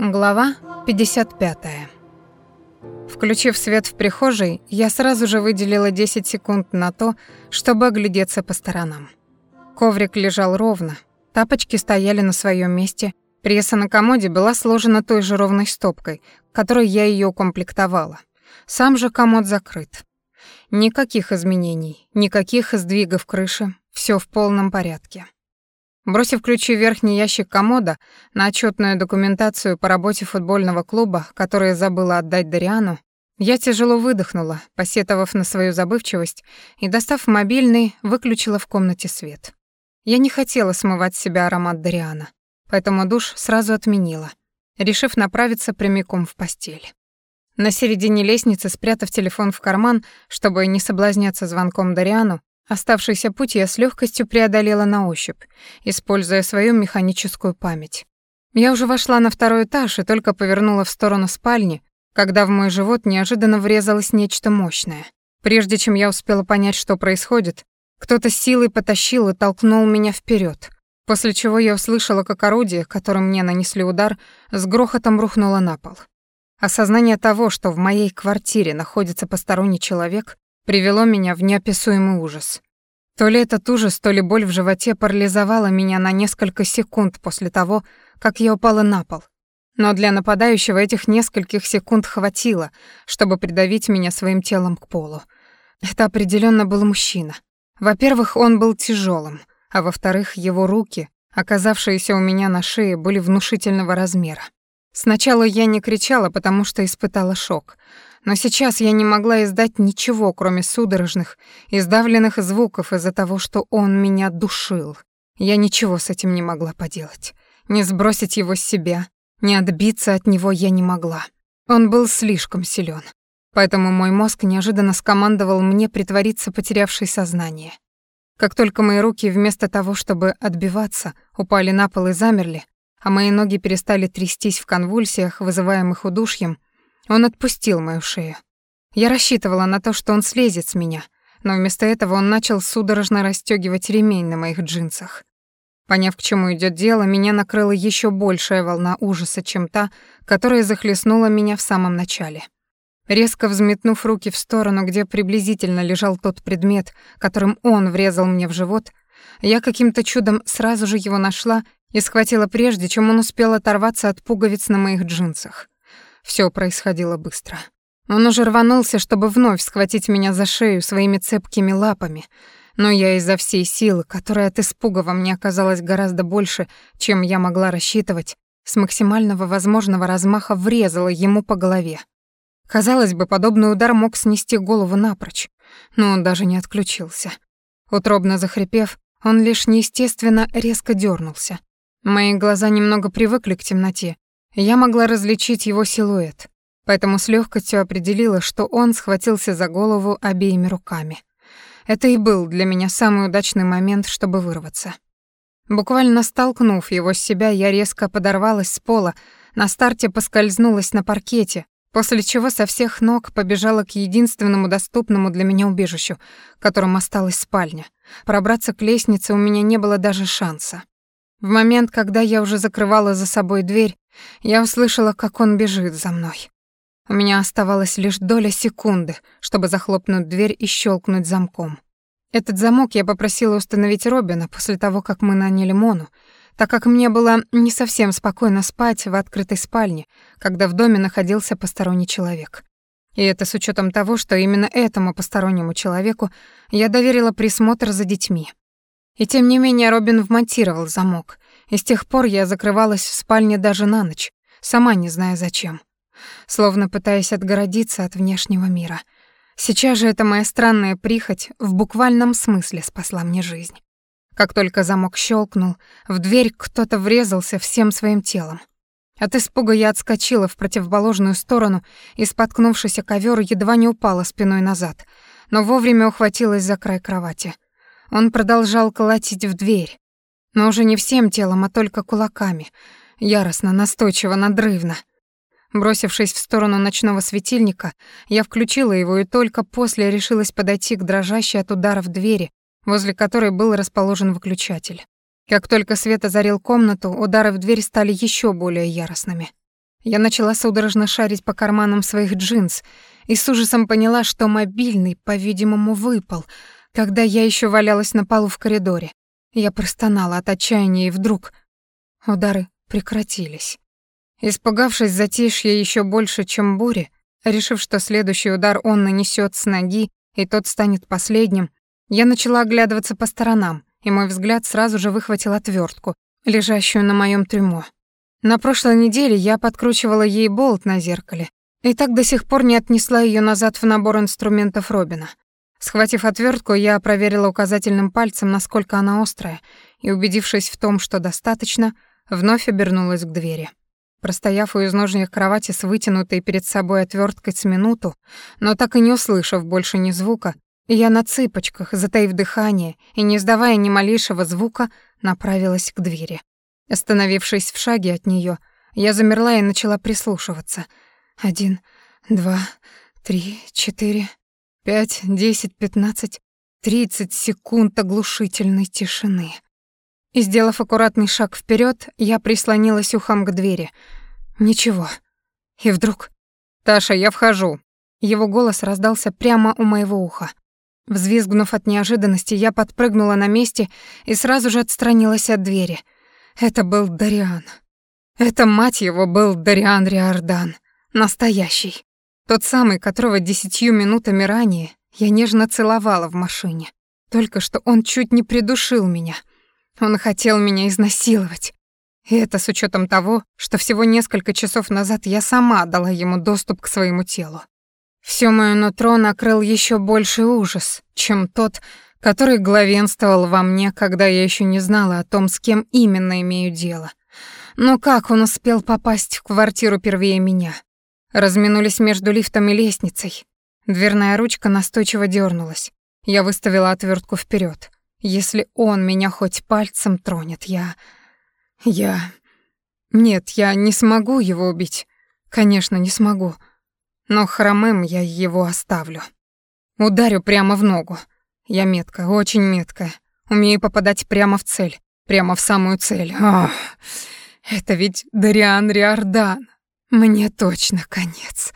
Глава 55. Включив свет в прихожей, я сразу же выделила 10 секунд на то, чтобы оглядеться по сторонам. Коврик лежал ровно, тапочки стояли на своем месте, пресса на комоде была сложена той же ровной стопкой, которой я ее укомплектовала. Сам же комод закрыт. Никаких изменений, никаких сдвигов крыши, все в полном порядке. Бросив ключи в верхний ящик комода на отчетную документацию по работе футбольного клуба, которую забыла отдать Дариану, я тяжело выдохнула, посетовав на свою забывчивость, и, достав мобильный, выключила в комнате свет. Я не хотела смывать с себя аромат Дариана, поэтому душ сразу отменила, решив направиться прямиком в постель. На середине лестницы, спрятав телефон в карман, чтобы не соблазняться звонком Дариану, Оставшийся путь я с легкостью преодолела на ощупь, используя свою механическую память. Я уже вошла на второй этаж и только повернула в сторону спальни, когда в мой живот неожиданно врезалось нечто мощное. Прежде чем я успела понять, что происходит, кто-то силой потащил и толкнул меня вперед, после чего я услышала, как орудие, которым мне нанесли удар, с грохотом рухнуло на пол. Осознание того, что в моей квартире находится посторонний человек, привело меня в неописуемый ужас. То ли этот ужас, то ли боль в животе парализовала меня на несколько секунд после того, как я упала на пол. Но для нападающего этих нескольких секунд хватило, чтобы придавить меня своим телом к полу. Это определенно был мужчина. Во-первых, он был тяжелым, а во-вторых, его руки, оказавшиеся у меня на шее, были внушительного размера. Сначала я не кричала, потому что испытала шок, но сейчас я не могла издать ничего, кроме судорожных и сдавленных звуков из-за того, что он меня душил. Я ничего с этим не могла поделать. Не сбросить его с себя, не отбиться от него я не могла. Он был слишком силен. Поэтому мой мозг неожиданно скомандовал мне притвориться потерявшей сознание. Как только мои руки вместо того, чтобы отбиваться, упали на пол и замерли, а мои ноги перестали трястись в конвульсиях, вызываемых удушьем, он отпустил мою шею. Я рассчитывала на то, что он слезет с меня, но вместо этого он начал судорожно расстёгивать ремень на моих джинсах. Поняв, к чему идёт дело, меня накрыла ещё большая волна ужаса, чем та, которая захлестнула меня в самом начале. Резко взметнув руки в сторону, где приблизительно лежал тот предмет, которым он врезал мне в живот, я каким-то чудом сразу же его нашла и схватила прежде, чем он успел оторваться от пуговиц на моих джинсах. Все происходило быстро. Он уже рванулся, чтобы вновь схватить меня за шею своими цепкими лапами, но я изо всей силы, которая от испуга во мне оказалась гораздо больше, чем я могла рассчитывать, с максимального возможного размаха врезала ему по голове. Казалось бы, подобный удар мог снести голову напрочь, но он даже не отключился. Утробно захрипев, он лишь неестественно резко дернулся. Мои глаза немного привыкли к темноте, я могла различить его силуэт, поэтому с легкостью определила, что он схватился за голову обеими руками. Это и был для меня самый удачный момент, чтобы вырваться. Буквально столкнув его с себя, я резко подорвалась с пола, на старте поскользнулась на паркете, после чего со всех ног побежала к единственному доступному для меня убежищу, которым осталась спальня. Пробраться к лестнице у меня не было даже шанса. В момент, когда я уже закрывала за собой дверь, я услышала, как он бежит за мной. У меня оставалась лишь доля секунды, чтобы захлопнуть дверь и щелкнуть замком. Этот замок я попросила установить Робина после того, как мы наняли Мону, так как мне было не совсем спокойно спать в открытой спальне, когда в доме находился посторонний человек. И это с учетом того, что именно этому постороннему человеку я доверила присмотр за детьми. И тем не менее Робин вмонтировал замок, и с тех пор я закрывалась в спальне даже на ночь, сама не зная зачем. Словно пытаясь отгородиться от внешнего мира. Сейчас же эта моя странная прихоть в буквальном смысле спасла мне жизнь. Как только замок щелкнул, в дверь кто-то врезался всем своим телом. От испуга я отскочила в противоположную сторону и, споткнувшись о ковёр, едва не упала спиной назад, но вовремя ухватилась за край кровати. Он продолжал колотить в дверь, но уже не всем телом, а только кулаками, яростно, настойчиво, надрывно. Бросившись в сторону ночного светильника, я включила его и только после решилась подойти к дрожащей от ударов двери, возле которой был расположен выключатель. Как только свет озарил комнату, удары в дверь стали еще более яростными. Я начала судорожно шарить по карманам своих джинс и с ужасом поняла, что мобильный, по-видимому, выпал, когда я еще валялась на полу в коридоре. Я простонала от отчаяния, и вдруг удары прекратились. Испугавшись затишья еще больше, чем бури, решив, что следующий удар он нанесет с ноги, и тот станет последним, я начала оглядываться по сторонам, и мой взгляд сразу же выхватил отвертку, лежащую на моем трюмо. На прошлой неделе я подкручивала ей болт на зеркале, и так до сих пор не отнесла ее назад в набор инструментов Робина. Схватив отвертку, я проверила указательным пальцем, насколько она острая, и, убедившись в том, что достаточно, вновь обернулась к двери. Простояв у изножья кровати с вытянутой перед собой отверткой с минуту, но так и не услышав больше ни звука, я на цыпочках, затаив дыхание и не издавая ни малейшего звука, направилась к двери. Остановившись в шаге от нее, я замерла и начала прислушиваться. Один, два, три, четыре, пять, десять, пятнадцать, тридцать секунд оглушительной тишины — и, сделав аккуратный шаг вперед, я прислонилась ухом к двери. Ничего. И вдруг... «Таша, я вхожу!» Его голос раздался прямо у моего уха. Взвизгнув от неожиданности, я подпрыгнула на месте и сразу же отстранилась от двери. Это был Дариан. Это, мать его, был Дариан Риордан. Настоящий. Тот самый, которого десятью минутами ранее я нежно целовала в машине. Только что он чуть не придушил меня — он хотел меня изнасиловать. И это с учетом того, что всего несколько часов назад я сама дала ему доступ к своему телу. Всё моё нутро накрыл ещё больший ужас, чем тот, который главенствовал во мне, когда я ещё не знала о том, с кем именно имею дело. Но как он успел попасть в квартиру первее меня? Разминулись между лифтом и лестницей. Дверная ручка настойчиво дёрнулась. Я выставила отвёртку вперёд. Если он меня хоть пальцем тронет, я... Я... Нет, я не смогу его убить. Конечно, не смогу. Но хромым я его оставлю. Ударю прямо в ногу. Я меткая, очень меткая. Умею попадать прямо в цель. Прямо в самую цель. Ах, это ведь Дариан Риордан. Мне точно конец.